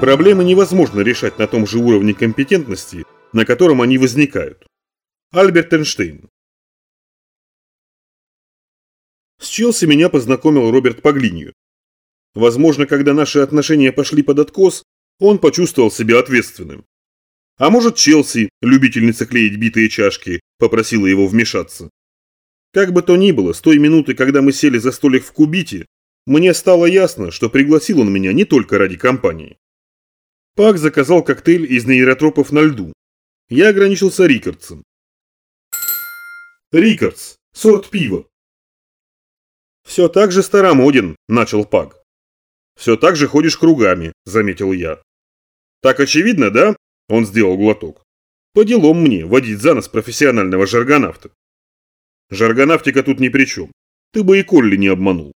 Проблемы невозможно решать на том же уровне компетентности, на котором они возникают. Альберт Эйнштейн С Челси меня познакомил Роберт Паглинью. Возможно, когда наши отношения пошли под откос, он почувствовал себя ответственным. А может, Челси, любительница клеить битые чашки, попросила его вмешаться. Как бы то ни было, с той минуты, когда мы сели за столик в Кубите, мне стало ясно, что пригласил он меня не только ради компании. Пак заказал коктейль из нейротропов на льду. Я ограничился Рикардсом. Рикардс, сорт пива. Все так же старомоден, начал Пак. Все так же ходишь кругами, заметил я. Так очевидно, да? Он сделал глоток. По делам мне водить за нос профессионального жаргонавта. Жаргонавтика тут ни при чем. Ты бы и Колли не обманул.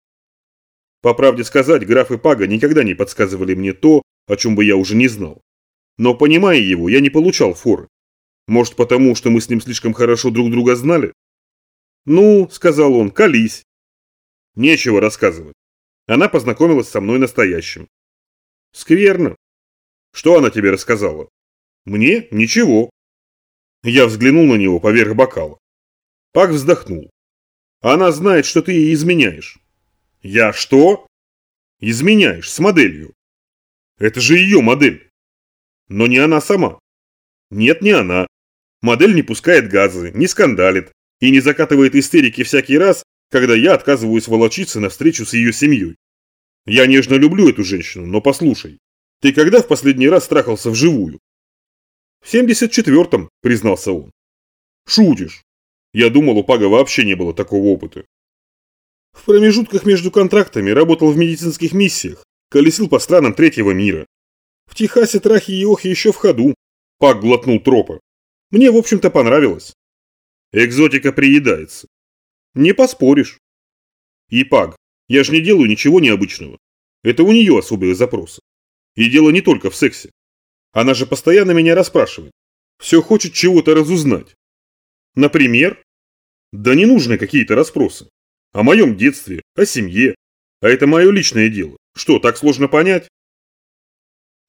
По правде сказать, граф и Пага никогда не подсказывали мне то, о чем бы я уже не знал. Но понимая его, я не получал форы. Может потому, что мы с ним слишком хорошо друг друга знали? Ну, сказал он, колись. Нечего рассказывать. Она познакомилась со мной настоящим. Скверно. Что она тебе рассказала? Мне ничего. Я взглянул на него поверх бокала. Пак вздохнул. Она знает, что ты ей изменяешь. Я что? Изменяешь с моделью. Это же ее модель. Но не она сама. Нет, не она. Модель не пускает газы, не скандалит и не закатывает истерики всякий раз, когда я отказываюсь волочиться на встречу с ее семьей. Я нежно люблю эту женщину, но послушай, ты когда в последний раз страхался вживую? В 74-м, признался он. Шутишь. Я думал, у Пага вообще не было такого опыта. В промежутках между контрактами работал в медицинских миссиях, колесил по странам третьего мира. В Техасе трахи и охи еще в ходу. Паг глотнул тропа. Мне, в общем-то, понравилось. Экзотика приедается. Не поспоришь. И Паг, я же не делаю ничего необычного. Это у нее особые запросы. И дело не только в сексе. Она же постоянно меня расспрашивает. Все хочет чего-то разузнать. Например? Да не нужны какие-то расспросы. О моем детстве, о семье. А это мое личное дело. Что, так сложно понять?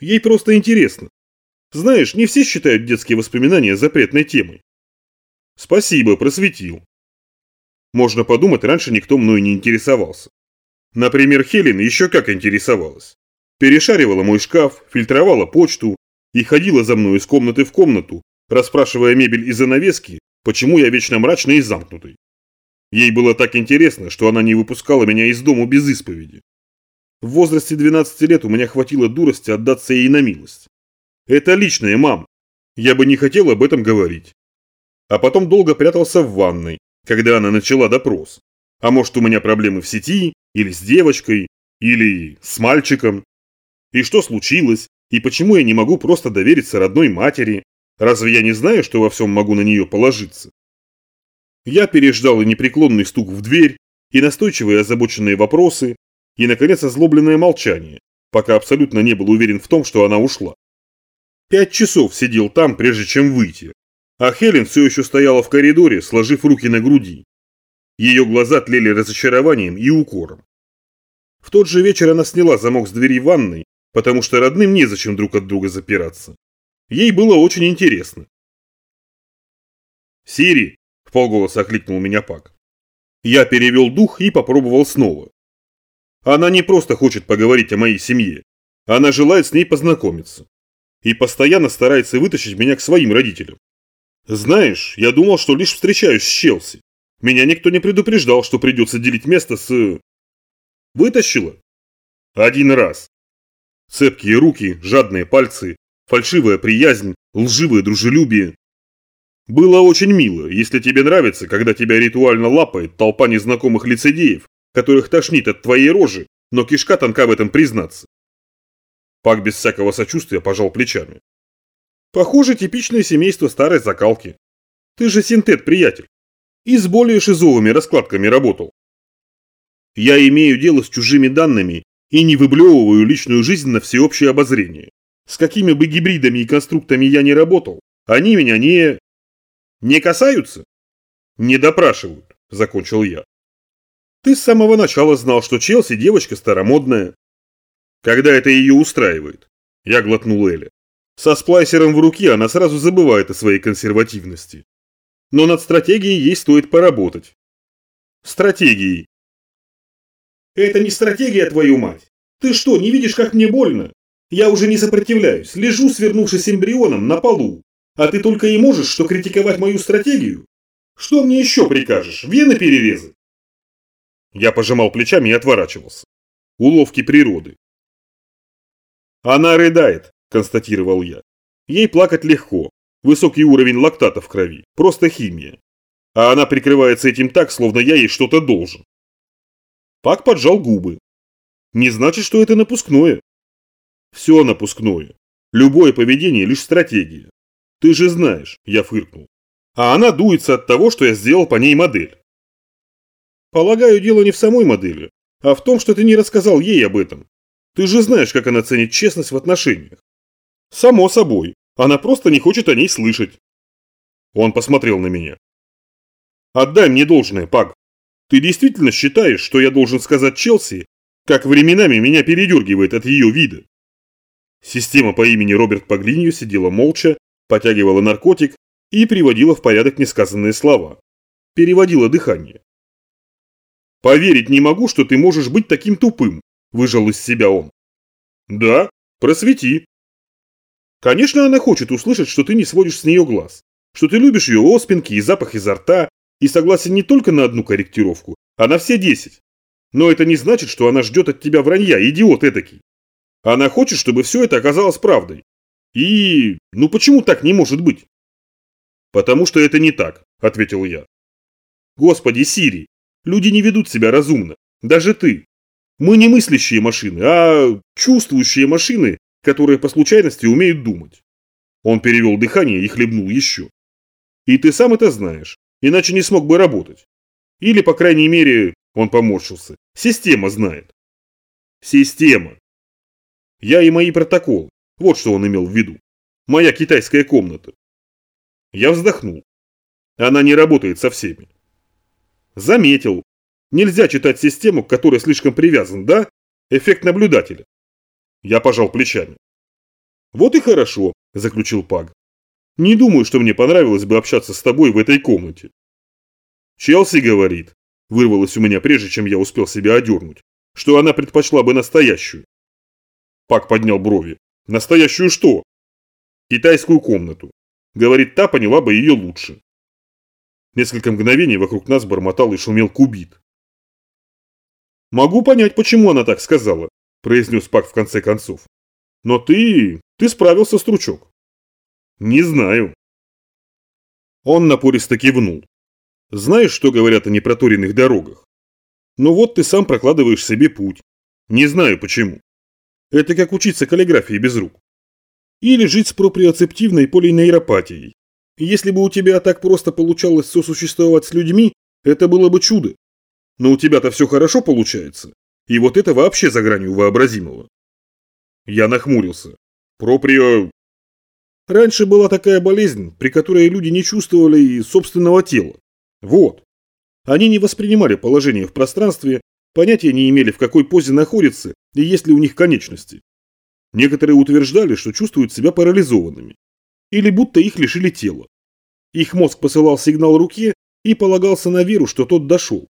Ей просто интересно. Знаешь, не все считают детские воспоминания запретной темой. Спасибо, просветил. Можно подумать, раньше никто мной не интересовался. Например, Хелен еще как интересовалась. Перешаривала мой шкаф, фильтровала почту, и ходила за мной из комнаты в комнату, расспрашивая мебель и занавески, почему я вечно мрачный и замкнутый. Ей было так интересно, что она не выпускала меня из дому без исповеди. В возрасте 12 лет у меня хватило дурости отдаться ей на милость. Это личное, мам. Я бы не хотел об этом говорить. А потом долго прятался в ванной, когда она начала допрос. А может у меня проблемы в сети, или с девочкой, или с мальчиком. И что случилось, и почему я не могу просто довериться родной матери? Разве я не знаю, что во всем могу на нее положиться? Я переждал и непреклонный стук в дверь, и настойчивые озабоченные вопросы, и, наконец, озлобленное молчание, пока абсолютно не был уверен в том, что она ушла. Пять часов сидел там, прежде чем выйти, а Хелен все еще стояла в коридоре, сложив руки на груди. Ее глаза тлели разочарованием и укором. В тот же вечер она сняла замок с двери ванной потому что родным незачем друг от друга запираться. Ей было очень интересно. «Сири!» – в полголоса окликнул меня Пак. Я перевел дух и попробовал снова. Она не просто хочет поговорить о моей семье. Она желает с ней познакомиться. И постоянно старается вытащить меня к своим родителям. Знаешь, я думал, что лишь встречаюсь с Челси. Меня никто не предупреждал, что придется делить место с... Вытащила? Один раз. Цепкие руки, жадные пальцы, фальшивая приязнь, лживое дружелюбие. Было очень мило, если тебе нравится, когда тебя ритуально лапает толпа незнакомых лицедеев, которых тошнит от твоей рожи, но кишка тонка в этом признаться. Пак без всякого сочувствия пожал плечами. Похоже, типичное семейство старой закалки. Ты же синтет, приятель. И с более шизовыми раскладками работал. Я имею дело с чужими данными и не выблевываю личную жизнь на всеобщее обозрение. С какими бы гибридами и конструктами я не работал, они меня не... не касаются? Не допрашивают, закончил я. Ты с самого начала знал, что Челси девочка старомодная. Когда это ее устраивает. Я глотнул Эля. Со сплайсером в руке она сразу забывает о своей консервативности. Но над стратегией ей стоит поработать. Стратегией. Это не стратегия, твою мать. Ты что, не видишь, как мне больно? Я уже не сопротивляюсь, лежу, свернувшись эмбрионом, на полу. А ты только и можешь, что критиковать мою стратегию? Что мне еще прикажешь? Вены перерезать? Я пожимал плечами и отворачивался. Уловки природы. Она рыдает, констатировал я. Ей плакать легко. Высокий уровень лактата в крови. Просто химия. А она прикрывается этим так, словно я ей что-то должен. Пак поджал губы. Не значит, что это напускное. Все напускное. Любое поведение лишь стратегия. Ты же знаешь, я фыркнул. А она дуется от того, что я сделал по ней модель. Полагаю, дело не в самой модели, а в том, что ты не рассказал ей об этом. Ты же знаешь, как она ценит честность в отношениях. Само собой, она просто не хочет о ней слышать. Он посмотрел на меня. Отдай мне должное, Паг. Ты действительно считаешь, что я должен сказать Челси, как временами меня передергивает от ее вида? Система по имени Роберт Паглинью сидела молча, потягивала наркотик и приводила в порядок несказанные слова. Переводила дыхание. «Поверить не могу, что ты можешь быть таким тупым», – выжал из себя он. «Да, просвети». Конечно, она хочет услышать, что ты не сводишь с нее глаз, что ты любишь ее оспинки и запах изо рта, и согласен не только на одну корректировку, а на все десять. Но это не значит, что она ждет от тебя вранья, идиот этакий. Она хочет, чтобы все это оказалось правдой. И... ну почему так не может быть? «Потому что это не так», – ответил я. «Господи, Сири, люди не ведут себя разумно. Даже ты. Мы не мыслящие машины, а чувствующие машины, которые по случайности умеют думать». Он перевел дыхание и хлебнул еще. «И ты сам это знаешь, иначе не смог бы работать. Или, по крайней мере, он поморщился, система знает». «Система. Я и мои протоколы. Вот что он имел в виду. Моя китайская комната. Я вздохнул. Она не работает со всеми. Заметил. Нельзя читать систему, к которой слишком привязан, да? Эффект наблюдателя. Я пожал плечами. Вот и хорошо, заключил Паг. Не думаю, что мне понравилось бы общаться с тобой в этой комнате. Челси говорит, вырвалось у меня прежде, чем я успел себя одернуть, что она предпочла бы настоящую. Пак поднял брови. Настоящую что? Китайскую комнату. Говорит, та поняла бы ее лучше. Несколько мгновений вокруг нас бормотал и шумел кубит. «Могу понять, почему она так сказала», – произнес Пак в конце концов. «Но ты... ты справился, Стручок». «Не знаю». Он напористо кивнул. «Знаешь, что говорят о непроторенных дорогах? Ну вот ты сам прокладываешь себе путь. Не знаю почему. Это как учиться каллиграфии без рук или жить с проприоцептивной полинейропатией. Если бы у тебя так просто получалось сосуществовать с людьми, это было бы чудо. Но у тебя-то все хорошо получается, и вот это вообще за гранью вообразимого. Я нахмурился. Проприо... Раньше была такая болезнь, при которой люди не чувствовали собственного тела. Вот. Они не воспринимали положение в пространстве, понятия не имели, в какой позе находятся и есть ли у них конечности. Некоторые утверждали, что чувствуют себя парализованными. Или будто их лишили тела. Их мозг посылал сигнал руке и полагался на веру, что тот дошел.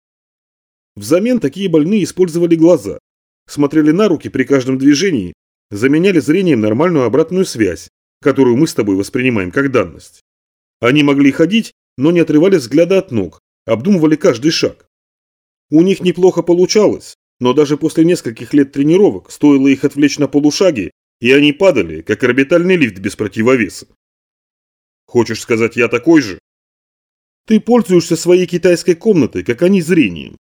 Взамен такие больные использовали глаза, смотрели на руки при каждом движении, заменяли зрением нормальную обратную связь, которую мы с тобой воспринимаем как данность. Они могли ходить, но не отрывали взгляда от ног, обдумывали каждый шаг. У них неплохо получалось, но даже после нескольких лет тренировок стоило их отвлечь на полушаги, и они падали, как орбитальный лифт без противовеса. Хочешь сказать, я такой же? Ты пользуешься своей китайской комнатой, как они зрением.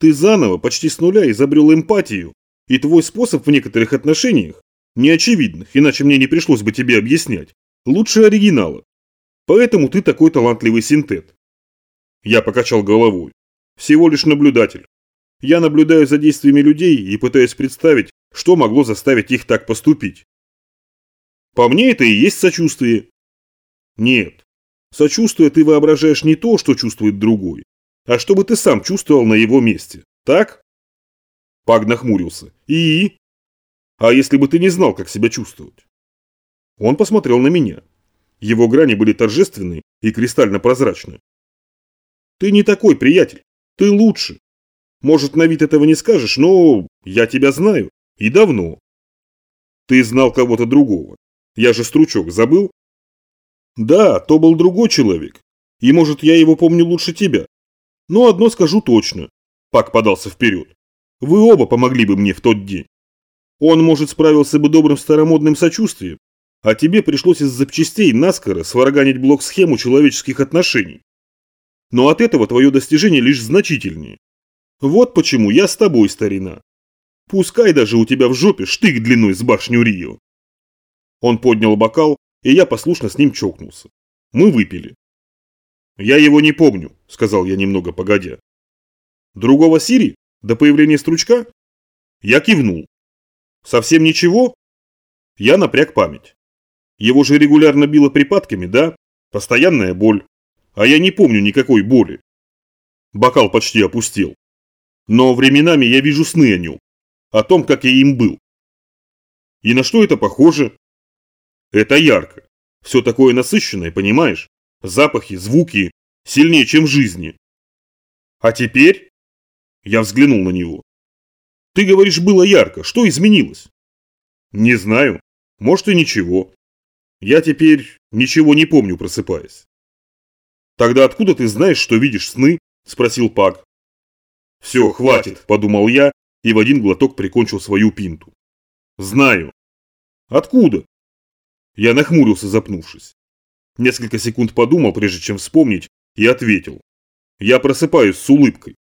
Ты заново, почти с нуля, изобрел эмпатию, и твой способ в некоторых отношениях, неочевидных, иначе мне не пришлось бы тебе объяснять, лучше оригинала. Поэтому ты такой талантливый синтет. Я покачал головой. Всего лишь наблюдатель. Я наблюдаю за действиями людей и пытаюсь представить, что могло заставить их так поступить. По мне это и есть сочувствие. Нет. Сочувствие ты воображаешь не то, что чувствует другой, а чтобы ты сам чувствовал на его месте. Так? Паг нахмурился. И? А если бы ты не знал, как себя чувствовать? Он посмотрел на меня. Его грани были торжественны и кристально прозрачны. Ты не такой, приятель. Ты лучше. Может, на вид этого не скажешь, но я тебя знаю. И давно. Ты знал кого-то другого. Я же Стручок забыл? Да, то был другой человек. И может, я его помню лучше тебя. Но одно скажу точно. Пак подался вперед. Вы оба помогли бы мне в тот день. Он, может, справился бы добрым старомодным сочувствием, а тебе пришлось из запчастей наскоро сварганить блок-схему человеческих отношений. Но от этого твое достижение лишь значительнее. Вот почему я с тобой, старина. Пускай даже у тебя в жопе штык длиной с башню Рио. Он поднял бокал, и я послушно с ним чокнулся. Мы выпили. «Я его не помню», – сказал я немного погодя. «Другого Сири? До появления стручка?» Я кивнул. «Совсем ничего?» Я напряг память. Его же регулярно било припадками, да? Постоянная боль. А я не помню никакой боли. Бокал почти опустил. Но временами я вижу сны о нем. О том, как я им был. И на что это похоже? Это ярко. Все такое насыщенное, понимаешь? Запахи, звуки. Сильнее, чем в жизни. А теперь? Я взглянул на него. Ты говоришь, было ярко. Что изменилось? Не знаю. Может и ничего. Я теперь ничего не помню, просыпаясь. Тогда откуда ты знаешь, что видишь сны? Спросил Пак. Все, хватит, подумал я и в один глоток прикончил свою пинту. Знаю. Откуда? Я нахмурился, запнувшись. Несколько секунд подумал, прежде чем вспомнить, и ответил. Я просыпаюсь с улыбкой.